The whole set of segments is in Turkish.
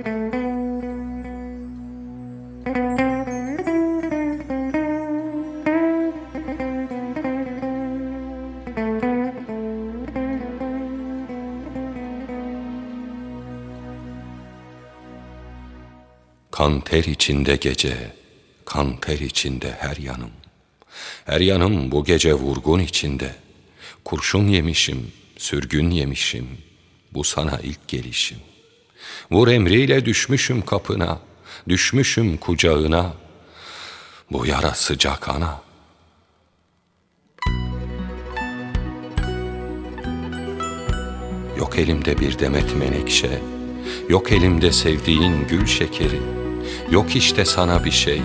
Kan ter içinde gece, kan ter içinde her yanım. Her yanım bu gece vurgun içinde. Kurşun yemişim, sürgün yemişim. Bu sana ilk gelişim. Vur emriyle düşmüşüm kapına, düşmüşüm kucağına. Bu yara sıcak ana. Yok elimde bir demet menekşe, yok elimde sevdiğin gül şekeri. Yok işte sana bir şey,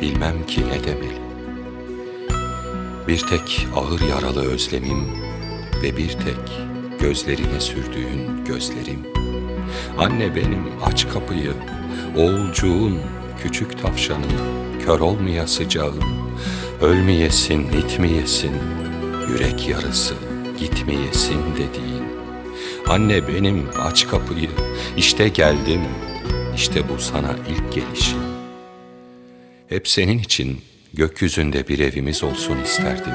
bilmem ki ne demeli. Bir tek ağır yaralı özlemim ve bir tek gözlerine sürdüğün gözlerim. Anne benim aç kapıyı, oğulcuğun küçük tavşanım, kör olmaya sıcağım, ölmeyesin, itmeyesin, yürek yarısı gitmeyesin dediğin. Anne benim aç kapıyı, işte geldim, işte bu sana ilk gelişim. Hep senin için gökyüzünde bir evimiz olsun isterdim.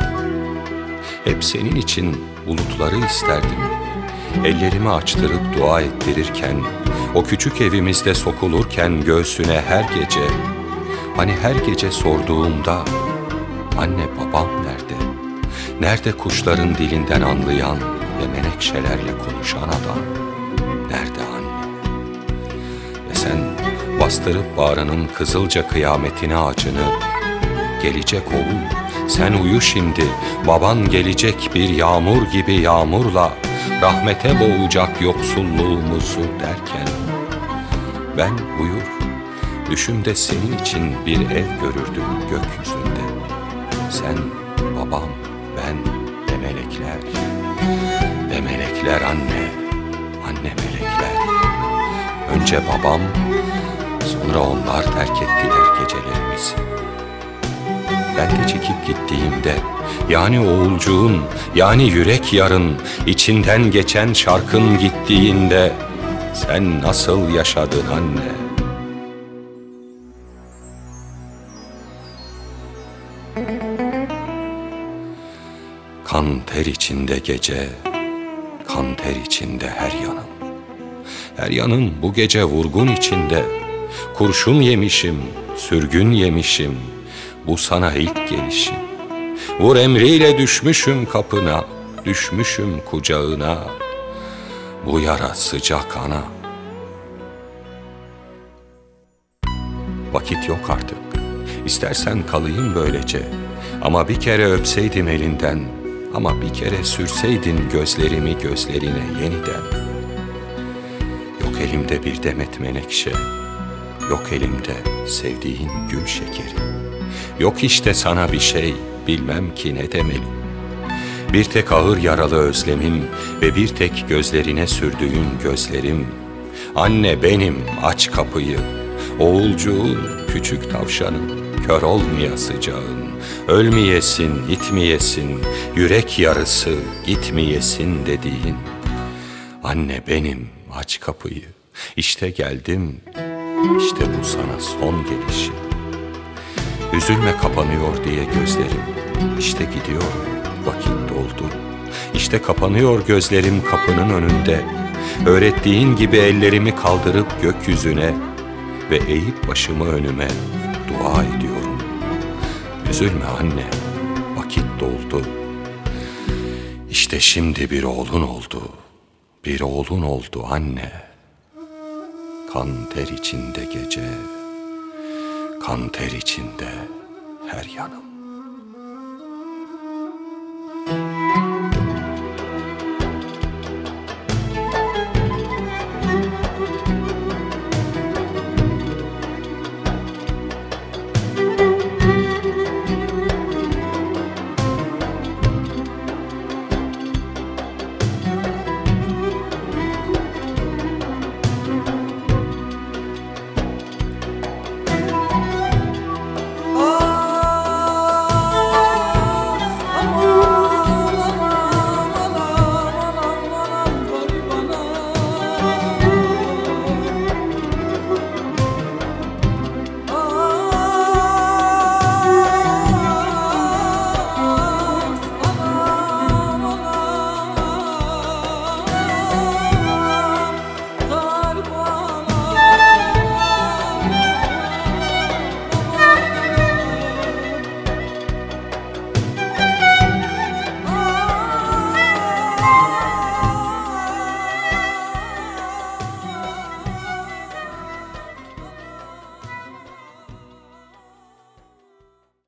Hep senin için bulutları isterdim. Ellerimi açtırıp dua ettirirken, o küçük evimizde sokulurken göğsüne her gece, hani her gece sorduğumda, anne babam nerede? Nerede kuşların dilinden anlayan ve menekşelerle konuşan adam? Nerede anne? Ve sen bastırıp bağrının kızılca kıyametini acını, gelecek oğul, sen uyu şimdi, baban gelecek bir yağmur gibi yağmurla, rahmete boğacak yoksulluğumuzu derken, ben uyur, düşümde senin için bir ev görürdüm gökyüzünde. Sen, babam, ben ve melekler, ve melekler anne, anne melekler. Önce babam, sonra onlar terk ettiler gecelerimizi. Ben de çekip gittiğimde, yani oğulcuğun, yani yürek yarın, içinden geçen şarkın gittiğinde, sen nasıl yaşadın anne? Kan ter içinde gece, kan ter içinde her yanım. Her yanım bu gece vurgun içinde, kurşun yemişim, sürgün yemişim, bu sana ilk gelişim. Vur emriyle düşmüşüm kapına, düşmüşüm kucağına, bu yara sıcak ana. Vakit yok artık, istersen kalayım böylece, ama bir kere öpseydim elinden, ama bir kere sürseydin gözlerimi gözlerine yeniden. Yok elimde bir demet menekşe, yok elimde sevdiğin gül şekeri. Yok işte sana bir şey, bilmem ki ne demeli. Bir tek ağır yaralı özlemim ve bir tek gözlerine sürdüğün gözlerim. Anne benim aç kapıyı, oğulcuğun küçük tavşanım, kör olmaya sıcağın. Ölmeyesin, itmeyesin, yürek yarısı gitmeyesin dediğin. Anne benim aç kapıyı, işte geldim, işte bu sana son gelişim. Üzülme kapanıyor diye gözlerim, işte gidiyor vakit doldu. İşte kapanıyor gözlerim kapının önünde, öğrettiğin gibi ellerimi kaldırıp gökyüzüne ve eğip başımı önüme dua ediyorum. Üzülme anne, vakit doldu. İşte şimdi bir oğlun oldu, bir oğlun oldu anne. Kan ter içinde gece, kan ter içinde her yanım.